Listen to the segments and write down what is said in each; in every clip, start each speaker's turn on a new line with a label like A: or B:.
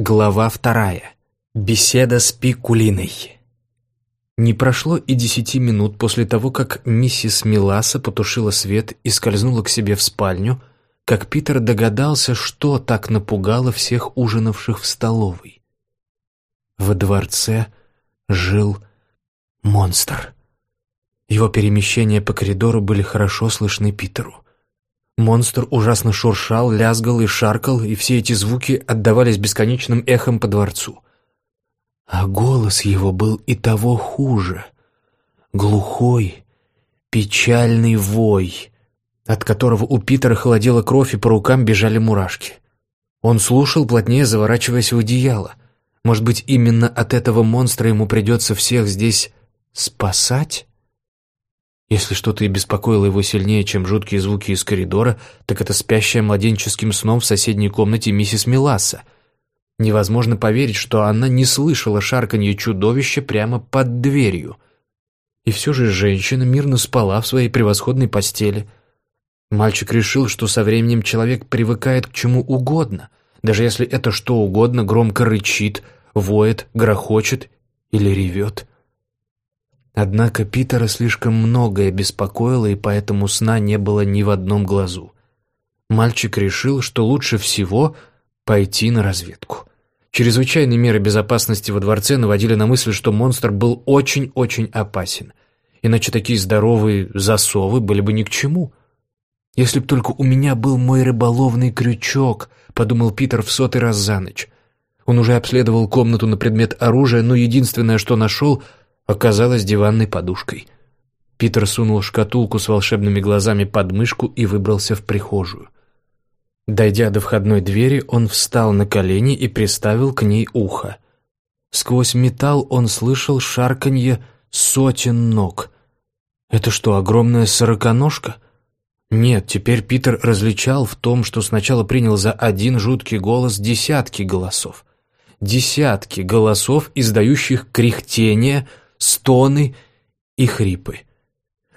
A: Глава вторая. Беседа с Пикулиной. Не прошло и десяти минут после того, как миссис Миласа потушила свет и скользнула к себе в спальню, как Питер догадался, что так напугало всех ужинавших в столовой. Во дворце жил монстр. Его перемещения по коридору были хорошо слышны Питеру. Монстр ужасно шуршал, лязгал и шаркал, и все эти звуки отдавались бесконечным эхом по дворцу. А голос его был и того хуже. Глухой, печальный вой, от которого у Питера холодела кровь и по рукам бежали мурашки. Он слушал, плотнее заворачиваясь в одеяло. Может быть, именно от этого монстра ему придется всех здесь спасать? Если что-то и беспокоило его сильнее, чем жуткие звуки из коридора, так это спящая младенческим сном в соседней комнате миссис Миласа. Невозможно поверить, что она не слышала шарканье чудовища прямо под дверью. И все же женщина мирно спала в своей превосходной постели. Мальчик решил, что со временем человек привыкает к чему угодно, даже если это что угодно громко рычит, воет, грохочет или ревет. Однако Питера слишком многое беспокоило, и поэтому сна не было ни в одном глазу. Мальчик решил, что лучше всего пойти на разведку. Чрезвычайные меры безопасности во дворце наводили на мысль, что монстр был очень-очень опасен. Иначе такие здоровые засовы были бы ни к чему. «Если б только у меня был мой рыболовный крючок», — подумал Питер в сотый раз за ночь. Он уже обследовал комнату на предмет оружия, но единственное, что нашел — оказалась диванной подушкой. Питер сунул шкатулку с волшебными глазами под мышку и выбрался в прихожую. Дойдя до входной двери, он встал на колени и приставил к ней ухо. Сквозь металл он слышал шарканье сотен ног. Это что, огромная сороконожка? Нет, теперь Питер различал в том, что сначала принял за один жуткий голос десятки голосов. Десятки голосов, издающих кряхтение, стоны и хрипы.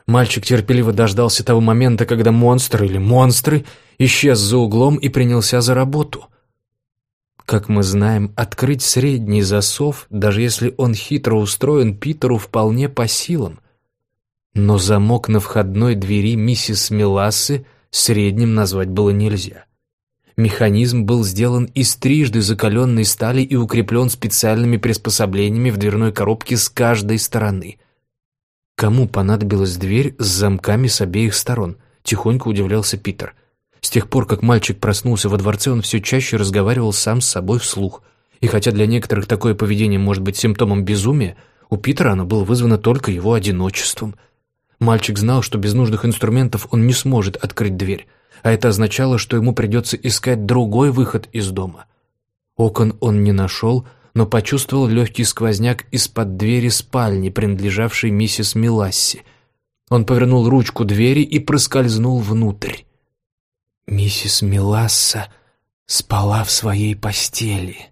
A: Мальчик терпеливо дождался того момента, когда монстр или монстры исчез за углом и принялся за работу. Как мы знаем, открыть средний засов, даже если он хитро устроен, Питеру вполне по силам. Но замок на входной двери миссис Мелассы средним назвать было нельзя. Механизм был сделан из трижды закаленной стали и укреплен специальными приспособлениями в дверной коробке с каждой стороны. Кому понадобилась дверь с замками с обеих сторон? Тихонько удивлялся Питер. С тех пор, как мальчик проснулся во дворце, он все чаще разговаривал сам с собой вслух. И хотя для некоторых такое поведение может быть симптомом безумия, у Питера оно было вызвано только его одиночеством. Мальчик знал, что без нужных инструментов он не сможет открыть дверь а это означало, что ему придется искать другой выход из дома. Окон он не нашел, но почувствовал легкий сквозняк из-под двери спальни, принадлежавшей миссис Миласси. Он повернул ручку двери и проскользнул внутрь. Миссис Миласса спала в своей постели.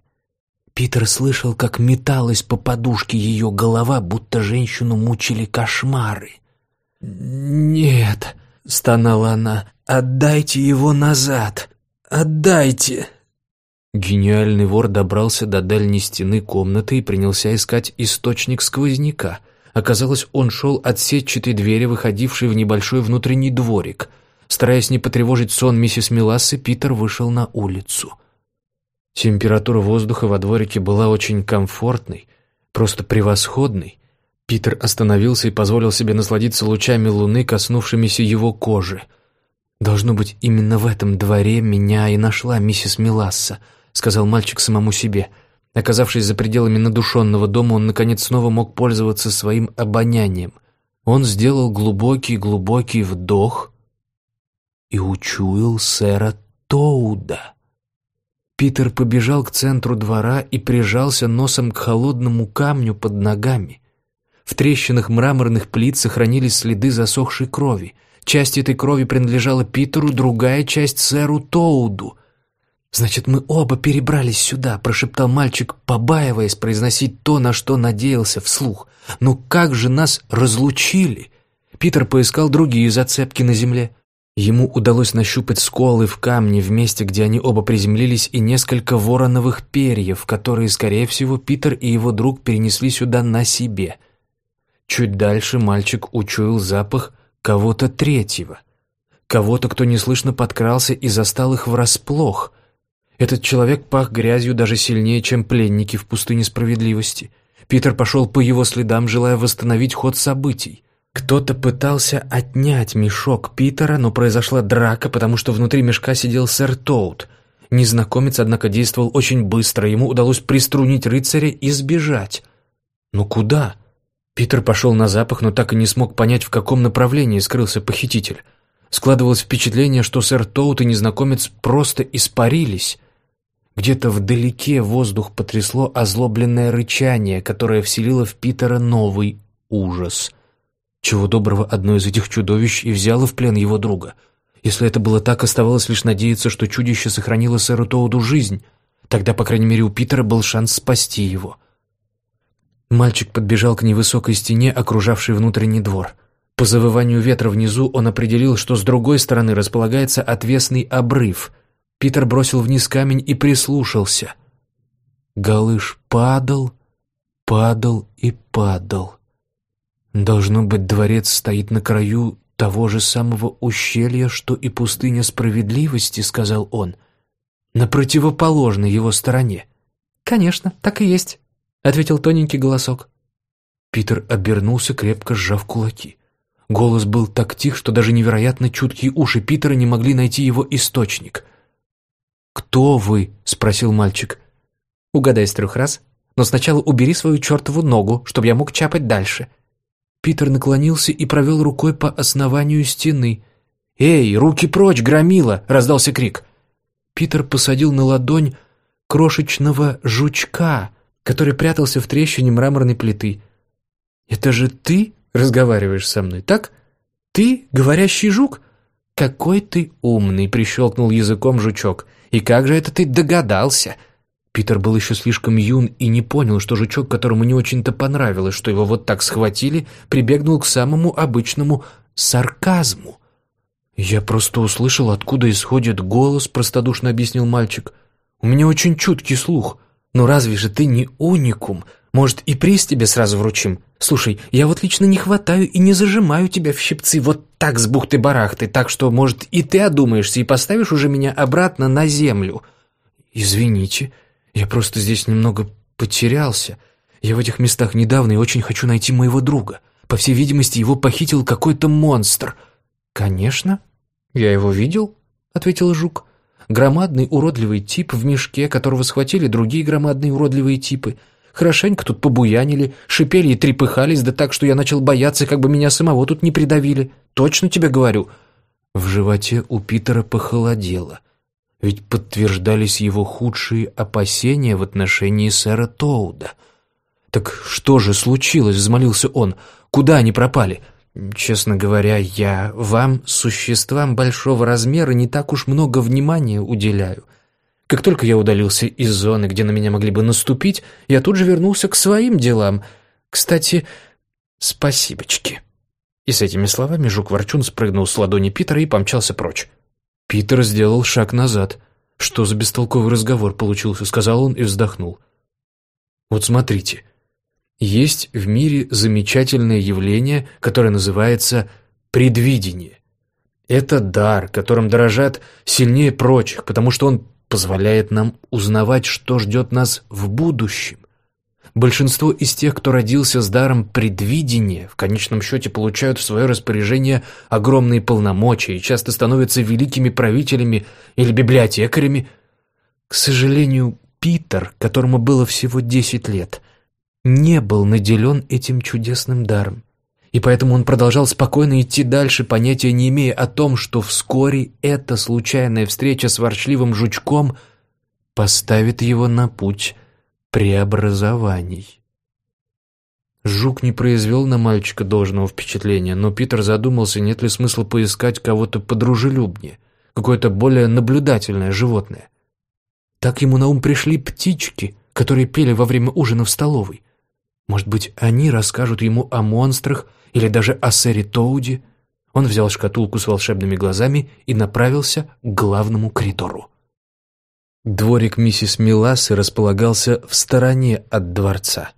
A: Питер слышал, как металась по подушке ее голова, будто женщину мучили кошмары. «Нет», — стонала она, «Отдайте его назад! Отдайте!» Гениальный вор добрался до дальней стены комнаты и принялся искать источник сквозняка. Оказалось, он шел от сетчатой двери, выходившей в небольшой внутренний дворик. Стараясь не потревожить сон миссис Миласы, Питер вышел на улицу. Температура воздуха во дворике была очень комфортной, просто превосходной. Питер остановился и позволил себе насладиться лучами луны, коснувшимися его кожи — «Должно быть, именно в этом дворе меня и нашла миссис Миласса», — сказал мальчик самому себе. Оказавшись за пределами надушенного дома, он, наконец, снова мог пользоваться своим обонянием. Он сделал глубокий-глубокий вдох и учуял сэра Тоуда. Питер побежал к центру двора и прижался носом к холодному камню под ногами. В трещинах мраморных плит сохранились следы засохшей крови — Часть этой крови принадлежала Питеру, другая часть сэру Тоуду. «Значит, мы оба перебрались сюда», — прошептал мальчик, побаиваясь произносить то, на что надеялся вслух. «Но как же нас разлучили?» Питер поискал другие зацепки на земле. Ему удалось нащупать сколы в камне в месте, где они оба приземлились, и несколько вороновых перьев, которые, скорее всего, Питер и его друг перенесли сюда на себе. Чуть дальше мальчик учуял запах кого-то третьего. Кого-то, кто неслышно подкрался и застал их врасплох. Этот человек пах грязью даже сильнее, чем пленники в пустыне справедливости. Питер пошел по его следам, желая восстановить ход событий. Кто-то пытался отнять мешок Питера, но произошла драка, потому что внутри мешка сидел сэр Тоут. Незнакомец, однако, действовал очень быстро, ему удалось приструнить рыцаря и сбежать. Но куда? Питер пошел на запах, но так и не смог понять, в каком направлении скрылся похититель. Складывалось впечатление, что сэр Тоут и незнакомец просто испарились. Где-то вдалеке воздух потрясло озлобленное рычание, которое вселило в Питера новый ужас — чего доброго, одно из этих чудовищ и взяло в плен его друга. Если это было так, оставалось лишь надеяться, что чудище сохранило сэру Тоуду жизнь. Тогда, по крайней мере, у Питера был шанс спасти его. Мальчик подбежал к невысокой стене, окружавшей внутренний двор. По завыванию ветра внизу он определил, что с другой стороны располагается отвесный обрыв. Питер бросил вниз камень и прислушался. Галыш падал, падал и падал. Должно быть, дворец стоит на краю того же самого ущелья, что и пустыня справедливости, сказал он, на противоположной его стороне.
B: Конечно, так и есть, ответил тоненький голосок.
A: Питер обернулся, крепко сжав кулаки. Голос был так тих, что даже невероятно чуткие уши Питера не могли найти его источник. «Кто вы?» — спросил мальчик.
B: «Угадай с трех раз, но сначала убери свою чертову ногу, чтобы я мог чапать дальше»,
A: Питер наклонился и провел рукой по основанию стены. «Эй, руки прочь, громила!» — раздался крик. Питер посадил на ладонь крошечного жучка, который прятался в трещине мраморной плиты. «Это же ты разговариваешь со мной, так? Ты, говорящий жук?» «Какой ты умный!» — прищелкнул языком жучок. «И как же это ты догадался?» Питер был еще слишком юн и не понял, что жучок, которому не очень-то понравилось, что его вот так схватили, прибегнул к самому обычному сарказму. «Я просто услышал, откуда исходит голос», — простодушно объяснил мальчик. «У меня очень чуткий слух. Но разве же ты не уникум? Может, и приз тебе сразу вручим? Слушай, я вот лично не хватаю и не зажимаю тебя в щипцы вот так с бухты-барахты, так что, может, и ты одумаешься и поставишь уже меня обратно на землю». «Извините», я просто здесь немного потерялся. Я в этих местах недавно и очень хочу найти моего друга. По всей видимости, его похитил какой-то монстр». «Конечно. Я его видел», — ответил Жук. «Громадный уродливый тип в мешке, которого схватили другие громадные уродливые типы. Хорошенько тут побуянили, шипели и трепыхались, да так, что я начал бояться, как бы меня самого тут не придавили. Точно тебе говорю». В животе у Питера похолодело — ведь подтверждались его худшие опасения в отношении сэра Тоуда. «Так что же случилось?» — взмолился он. «Куда они пропали?» «Честно говоря, я вам, существам большого размера, не так уж много внимания уделяю. Как только я удалился из зоны, где на меня могли бы наступить, я тут же вернулся к своим делам. Кстати, спасибочки». И с этими словами Жук-Ворчун спрыгнул с ладони Питера и помчался прочь. Питер сделал шаг назад. «Что за бестолковый разговор получился?» — сказал он и вздохнул. «Вот смотрите. Есть в мире замечательное явление, которое называется предвидение. Это дар, которым дорожат сильнее прочих, потому что он позволяет нам узнавать, что ждет нас в будущем. Большинство из тех, кто родился с даром предвидения, в конечном счете получают в свое распоряжение огромные полномочия и часто становятся великими правителями или библиотекарями. К сожалению, Питер, которому было всего десять лет, не был наделен этим чудесным даром. И поэтому он продолжал спокойно идти дальше, понятия не имея о том, что вскоре эта случайная встреча с ворчливым жучком поставит его на путь преобразований. Жук не произвел на мальчика должного впечатления, но Питер задумался, нет ли смысла поискать кого-то подружелюбнее, какое-то более наблюдательное животное. Так ему на ум пришли птички, которые пели во время ужина в столовой. Может быть, они расскажут ему о монстрах или даже о сэре Тоуде? Он взял шкатулку с волшебными глазами и направился к главному коридору. Дворик миссис Миласы располагался в стороне от дворца,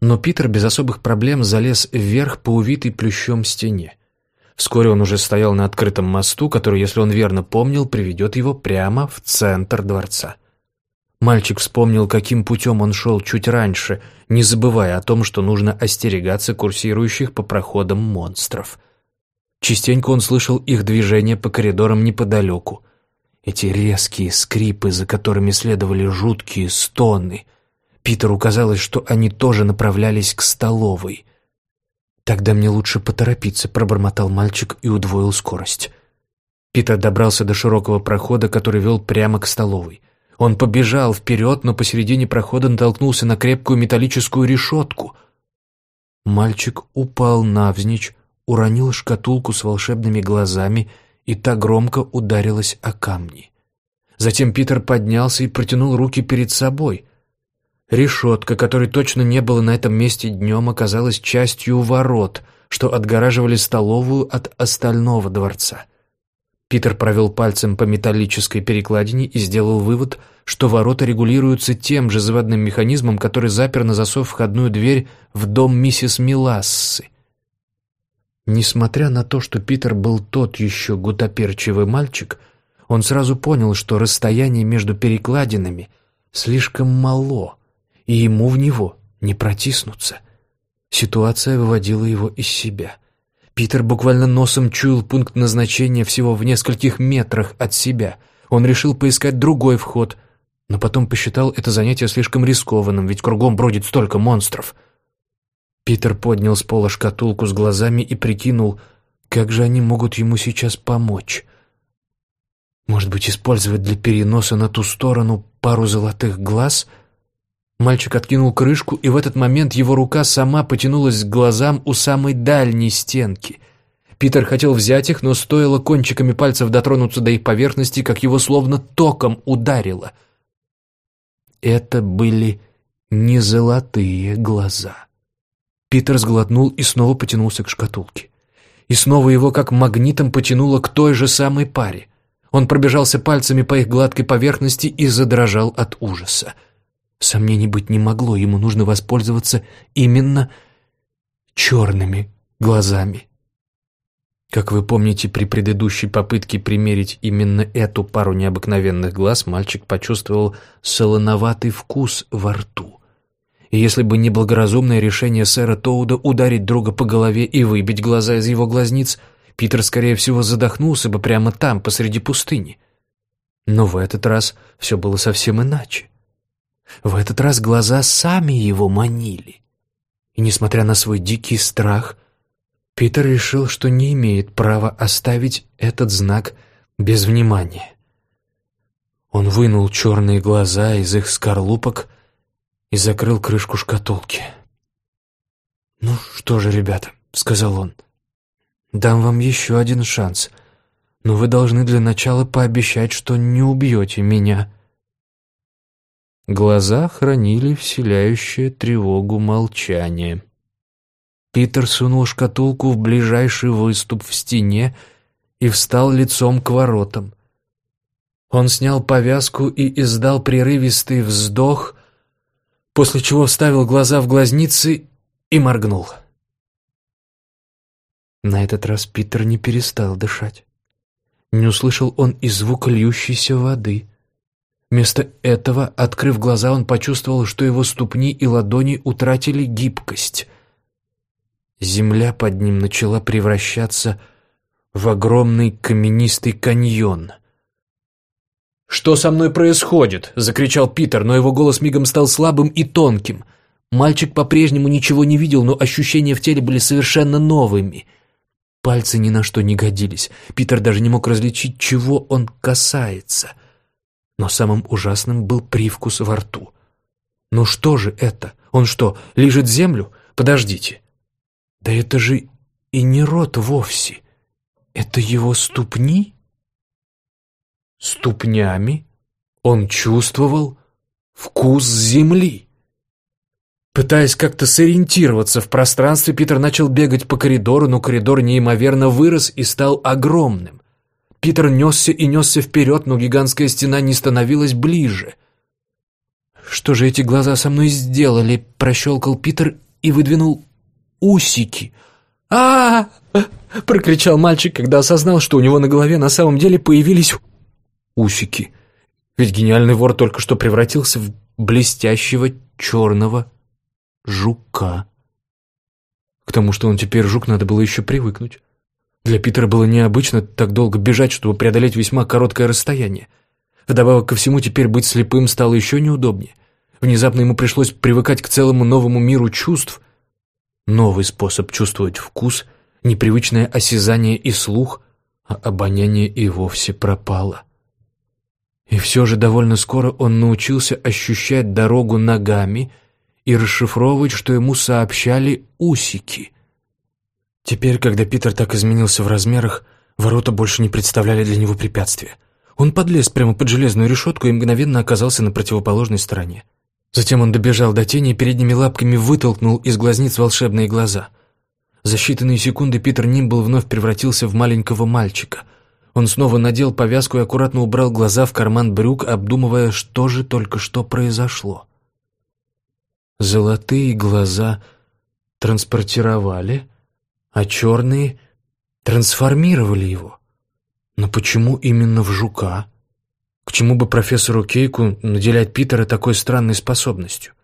A: но Питер без особых проблем залез вверх по увитой плющом стене. Вскоре он уже стоял на открытом мосту, который, если он верно помнил, приведет его прямо в центр дворца. Мальчик вспомнил, каким путем он шел чуть раньше, не забывая о том, что нужно остерегаться курсирующих по проходам монстров. Частенько он слышал их движение по коридорам неподалеку. Эти резкие скрипы, за которыми следовали жуткие стоны. Питеру казалось, что они тоже направлялись к столовой. «Тогда мне лучше поторопиться», — пробормотал мальчик и удвоил скорость. Питер добрался до широкого прохода, который вел прямо к столовой. Он побежал вперед, но посередине прохода натолкнулся на крепкую металлическую решетку. Мальчик упал навзничь, уронил шкатулку с волшебными глазами, и та громко ударилась о камни. Затем Питер поднялся и протянул руки перед собой. Решетка, которой точно не было на этом месте днем, оказалась частью ворот, что отгораживали столовую от остального дворца. Питер провел пальцем по металлической перекладине и сделал вывод, что ворота регулируются тем же заводным механизмом, который запер на засов входную дверь в дом миссис Милассы. Несмотря на то, что Питер был тот еще гутоперчивый мальчик, он сразу понял, что расстояние между перекладинами слишком мало, и ему в него не протиснуться. Ситуация выводила его из себя. Питер буквально носом чуял пункт назначения всего в нескольких метрах от себя. Он решил поискать другой вход, но потом посчитал это занятие слишком рискованным, ведь кругом бродит столько монстров. Питер поднял с пола шкатулку с глазами и прикинул, как же они могут ему сейчас помочь. Может быть, использовать для переноса на ту сторону пару золотых глаз — Мальчик откинул крышку, и в этот момент его рука сама потянулась к глазам у самой дальней стенки. Питер хотел взять их, но стоило кончиками пальцев дотронуться до их поверхности, как его словно током ударило. Это были не золотые глаза. Питер сглотнул и снова потянулся к шкатулке. И снова его как магнитом потянуло к той же самой паре. Он пробежался пальцами по их гладкой поверхности и задрожал от ужаса. Сомнений быть не могло, ему нужно воспользоваться именно черными глазами. Как вы помните, при предыдущей попытке примерить именно эту пару необыкновенных глаз, мальчик почувствовал солоноватый вкус во рту. И если бы не благоразумное решение сэра Тоуда ударить друга по голове и выбить глаза из его глазниц, Питер, скорее всего, задохнулся бы прямо там, посреди пустыни. Но в этот раз все было совсем иначе. В этот раз глаза сами его манили. И, несмотря на свой дикий страх, Питер решил, что не имеет права оставить этот знак без внимания. Он вынул черные глаза из их скорлупок и закрыл крышку шкатулки. «Ну что же, ребята», — сказал он, — «дам вам еще один шанс, но вы должны для начала пообещать, что не убьете меня». Глаза хранили вселяющее тревогу молчание. Питер сунул шкатулку в ближайший выступ в стене и встал лицом к воротам. Он снял повязку и издал прерывистый вздох, после чего вставил глаза в глазницы и моргнул. На этот раз Питер не перестал дышать. Не услышал он и звука льющейся воды — Вместо этого, открыв глаза, он почувствовал, что его ступни и ладони утратили гибкость. Земля под ним начала превращаться в огромный каменистый каньон. «Что со мной происходит?» — закричал Питер, но его голос мигом стал слабым и тонким. Мальчик по-прежнему ничего не видел, но ощущения в теле были совершенно новыми. Пальцы ни на что не годились. Питер даже не мог различить, чего он касается — но самым ужасным был привкус во рту. «Ну что же это? Он что, лежит землю? Подождите!» «Да это же и не рот вовсе. Это его ступни?» Ступнями он чувствовал вкус земли. Пытаясь как-то сориентироваться в пространстве, Питер начал бегать по коридору, но коридор неимоверно вырос и стал огромным. Питер несся и несся вперед, но гигантская стена не становилась ближе. «Что же эти глаза со мной сделали?» – прощелкал Питер и выдвинул усики. а, -а, -а прокричал мальчик, когда осознал, что у него на голове на самом деле появились усики. Ведь гениальный вор только что превратился в блестящего черного жука. К тому, что он теперь жук, надо было еще привыкнуть. Для Питера было необычно так долго бежать, чтобы преодолеть весьма короткое расстояние. Вдобавок ко всему, теперь быть слепым стало еще неудобнее. Внезапно ему пришлось привыкать к целому новому миру чувств. Новый способ чувствовать вкус, непривычное осязание и слух, а обоняние и вовсе пропало. И все же довольно скоро он научился ощущать дорогу ногами и расшифровывать, что ему сообщали усики. Теперь, когда Питер так изменился в размерах, ворота больше не представляли для него препятствия. Он подлез прямо под железную решетку и мгновенно оказался на противоположной стороне. Затем он добежал до тени и передними лапками вытолкнул из глазниц волшебные глаза. За считанные секунды Питер Нимбл вновь превратился в маленького мальчика — он снова надел повязку и аккуратно убрал глаза в карман брюк, обдумывая, что же только что произошло. Золотые глаза транспортировали, а черные трансформировали его. Но почему именно в жука? К чему бы профессору Кейку наделять Питера такой странной способностью?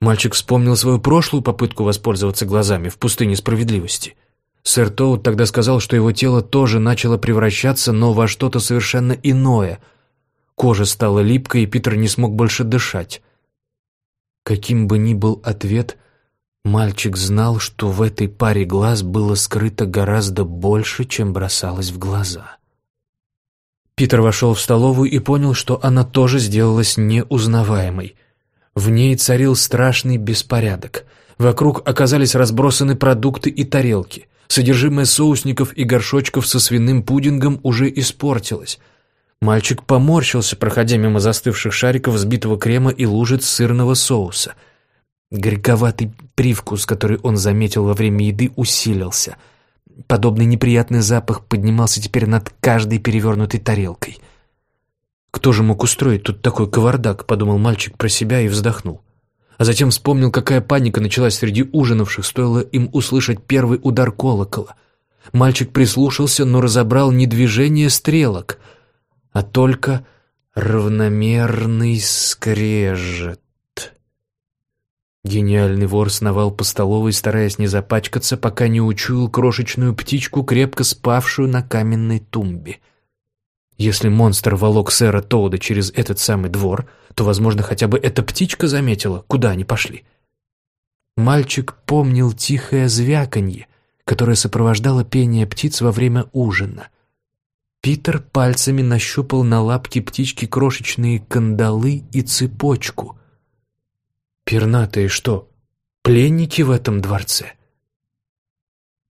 A: Мальчик вспомнил свою прошлую попытку воспользоваться глазами в пустыне справедливости — Сэр Тоут тогда сказал, что его тело тоже начало превращаться, но во что-то совершенно иное. Кожа стала липкой, и Питер не смог больше дышать. Каким бы ни был ответ, мальчик знал, что в этой паре глаз было скрыто гораздо больше, чем бросалось в глаза. Питер вошел в столовую и понял, что она тоже сделалась неузнаваемой. В ней царил страшный беспорядок. Вокруг оказались разбросаны продукты и тарелки. Содержимое соусников и горшочков со свиным пудингом уже испортилось. Мальчик поморщился, проходя мимо застывших шариков взбитого крема и лужиц сырного соуса. Горьковатый привкус, который он заметил во время еды, усилился. Подобный неприятный запах поднимался теперь над каждой перевернутой тарелкой. «Кто же мог устроить тут такой кавардак?» — подумал мальчик про себя и вздохнул а затем вспомнил, какая паника началась среди ужинавших, стоило им услышать первый удар колокола. Мальчик прислушался, но разобрал не движение стрелок, а только равномерный скрежет. Гениальный вор сновал по столовой, стараясь не запачкаться, пока не учуял крошечную птичку, крепко спавшую на каменной тумбе — если монстр волок сэра Тоуда через этот самый двор, то, возможно, хотя бы эта птичка заметила, куда они пошли. Мальчик помнил тихое звяканье, которое сопровождало пение птиц во время ужина. Питер пальцами нащупал на лапке птички крошечные кандалы и цепочку. «Пернатые что, пленники в этом дворце?»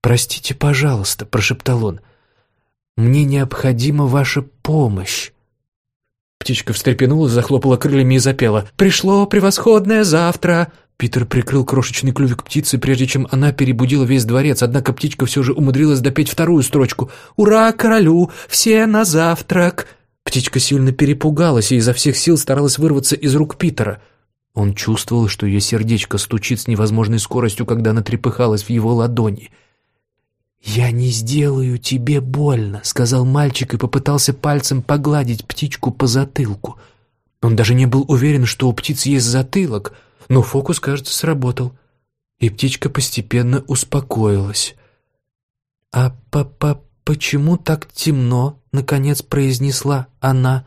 A: «Простите, пожалуйста», — прошептал он, — мне необходима ваша помощь». Птичка встрепенулась, захлопала крыльями и запела. «Пришло превосходное завтра!» Питер прикрыл крошечный клювик птицы, прежде чем она перебудила весь дворец, однако птичка все же умудрилась допеть вторую строчку. «Ура королю! Все на завтрак!» Птичка сильно перепугалась и изо всех сил старалась вырваться из рук Питера. Он чувствовал, что ее сердечко стучит с невозможной скоростью, когда она трепыхалась в его ладони — «Я не сделаю тебе больно», — сказал мальчик и попытался пальцем погладить птичку по затылку. Он даже не был уверен, что у птиц есть затылок, но фокус, кажется, сработал, и птичка постепенно успокоилась. «А папа, почему так темно?» — наконец произнесла она.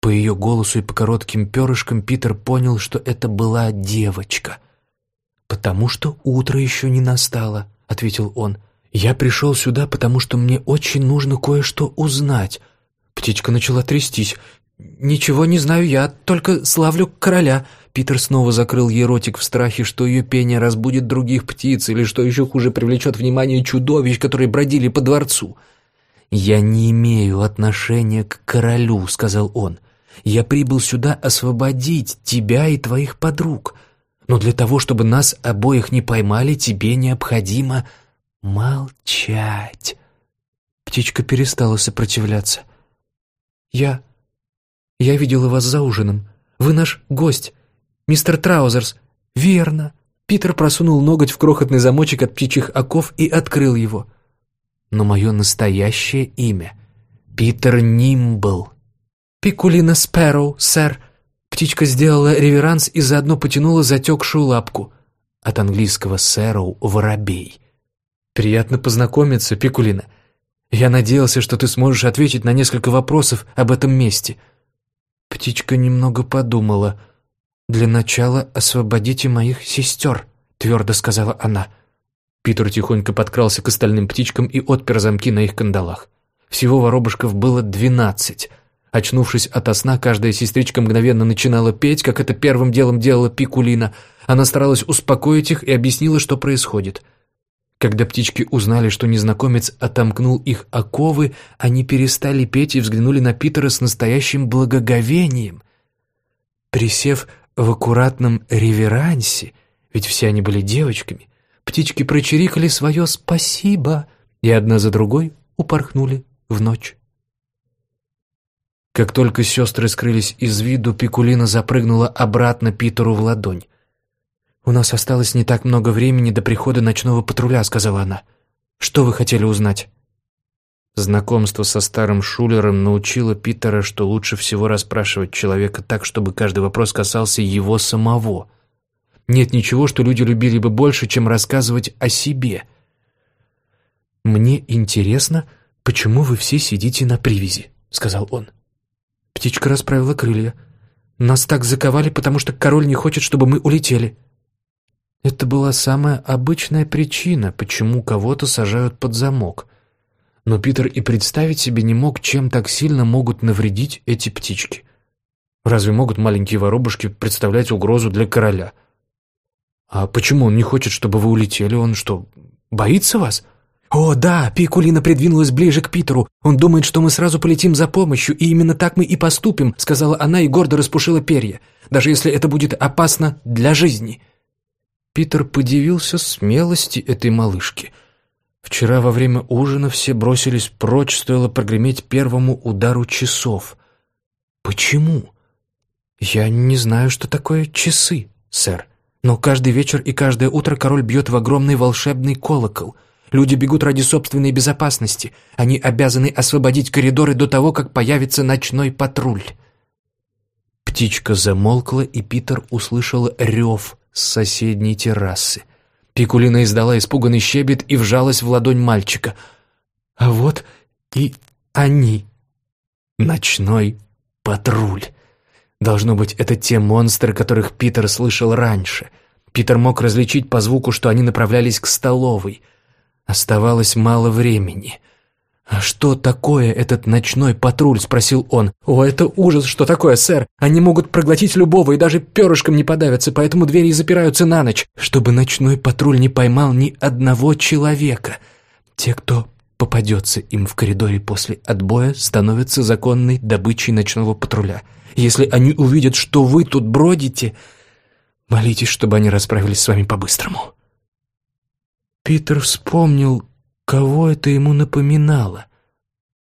A: По ее голосу и по коротким перышкам Питер понял, что это была девочка. «Потому что утро еще не настало», — ответил он. «Я пришел сюда, потому что мне очень нужно кое-что узнать». Птичка начала трястись. «Ничего не знаю я, только славлю короля». Питер снова закрыл ей ротик в страхе, что ее пение разбудит других птиц или, что еще хуже, привлечет внимание чудовищ, которые бродили по дворцу. «Я не имею отношения к королю», — сказал он. «Я прибыл сюда освободить тебя и твоих подруг». Но для того, чтобы нас обоих не поймали, тебе необходимо молчать». Птичка перестала сопротивляться. «Я... я видела вас за ужином. Вы наш гость, мистер Траузерс». «Верно». Питер просунул ноготь в крохотный замочек от птичьих оков и открыл его. «Но мое настоящее имя — Питер Нимбл». «Пикулина Спэроу, сэр». Птичка сделала реверанс и заодно потянула затекшую лапку. От английского «сэроу» — «воробей». «Приятно познакомиться, Пикулина. Я надеялся, что ты сможешь ответить на несколько вопросов об этом месте». Птичка немного подумала. «Для начала освободите моих сестер», — твердо сказала она. Питер тихонько подкрался к остальным птичкам и отпер замки на их кандалах. Всего воробушков было двенадцать. Очнувшись ото сна, каждая сестричка мгновенно начинала петь, как это первым делом делала Пикулина. Она старалась успокоить их и объяснила, что происходит — когда птички узнали, что незнакомец отомкнул их оковы, они перестали петь и взглянули на Питера с настоящим благоговением. Присев в аккуратном реверансе, ведь все они были девочками, птички прочирикали свое «спасибо» и одна за другой упорхнули в ночь. Как только сестры скрылись из виду, Пикулина запрыгнула обратно Питеру в ладонь. «У нас осталось не так много времени до прихода ночного патруля», — сказала она. «Что вы хотели узнать?» Знакомство со старым шулером научило Питера, что лучше всего расспрашивать человека так, чтобы каждый вопрос касался его самого. Нет ничего, что люди любили бы больше, чем рассказывать о себе. «Мне интересно, почему вы все сидите на привязи», — сказал он. Птичка расправила крылья. «Нас так заковали, потому что король не хочет, чтобы мы улетели». Это была самая обычная причина, почему кого-то сажают под замок. Но Питер и представить себе не мог, чем так сильно могут навредить эти птички. Разве могут маленькие воробушки представлять угрозу для короля? А почему он не хочет, чтобы вы улетели? Он что, боится вас? «О, да!» — Пикулина придвинулась ближе к Питеру. «Он думает, что мы сразу полетим за помощью, и именно так мы и поступим», — сказала она и гордо распушила перья. «Даже если это будет опасно для жизни». Питер подивился смелости этой малышки. Вчера во время ужина все бросились прочь, стоило прогреметь первому удару часов. Почему? Я не знаю, что такое часы, сэр. Но каждый вечер и каждое утро король бьет в огромный волшебный колокол. Люди бегут ради собственной безопасности. Они обязаны освободить коридоры до того, как появится ночной патруль. Птичка замолкла, и Питер услышал рев с соседней террасы. Пикулина издала испуганный щебет и вжалась в ладонь мальчика. А вот и они. Ночной патруль. Должно быть, это те монстры, которых Питер слышал раньше. Питер мог различить по звуку, что они направлялись к столовой. Оставалось мало времени. «А что такое этот ночной патруль?» — спросил он. «О, это ужас! Что такое, сэр? Они могут проглотить любого и даже перышком не подавятся, поэтому двери запираются на ночь, чтобы ночной патруль не поймал ни одного человека. Те, кто попадется им в коридоре после отбоя, становятся законной добычей ночного патруля. Если они увидят, что вы тут бродите, молитесь, чтобы они расправились с вами по-быстрому». Питер вспомнил Кого это ему напоминало?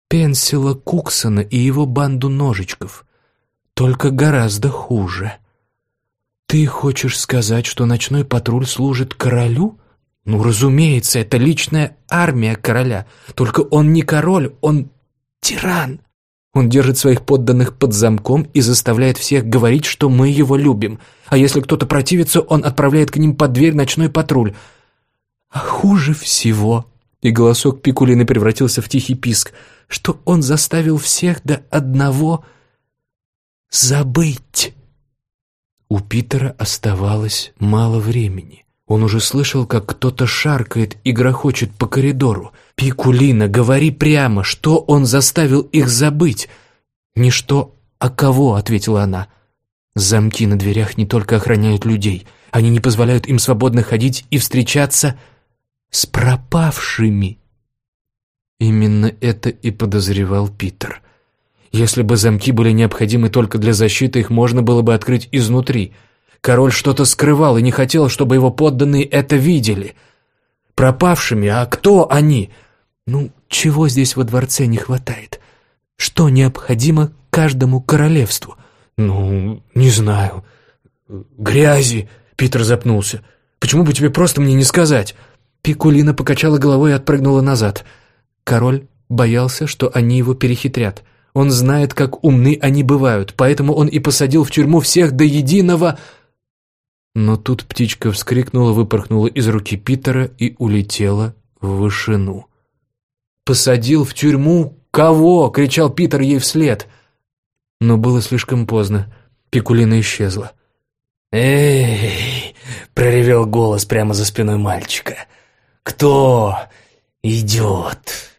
A: Пенсила Куксона и его банду ножичков. Только гораздо хуже. Ты хочешь сказать, что ночной патруль служит королю? Ну, разумеется, это личная армия короля. Только он не король, он тиран. Он держит своих подданных под замком и заставляет всех говорить, что мы его любим. А если кто-то противится, он отправляет к ним под дверь ночной патруль. А хуже всего и голосок Пикулины превратился в тихий писк, что он заставил всех до одного забыть. У Питера оставалось мало времени. Он уже слышал, как кто-то шаркает и грохочет по коридору. «Пикулина, говори прямо, что он заставил их забыть?» «Не что, а кого?» — ответила она. «Замки на дверях не только охраняют людей, они не позволяют им свободно ходить и встречаться...» с пропавшими. Именно это и подозревал Питер. Если бы замки были необходимы только для защиты, их можно было бы открыть изнутри. Король что-то скрывал и не хотел, чтобы его подданные это видели. Пропавшими, а кто они? Ну, чего здесь во дворце не хватает? Что необходимо каждому королевству? Ну, не знаю. Грязи, Питер запнулся. Почему бы тебе просто мне не сказать? Пикулина покачала головой и отпрыгнула назад. Король боялся, что они его перехитрят. Он знает, как умны они бывают, поэтому он и посадил в тюрьму всех до единого... Но тут птичка вскрикнула, выпорхнула из руки Питера и улетела в вышину. «Посадил в тюрьму? Кого?» — кричал Питер ей вслед. Но было слишком поздно. Пикулина исчезла.
C: «Эй!» — проревел голос прямо за спиной мальчика. «Кто идет?»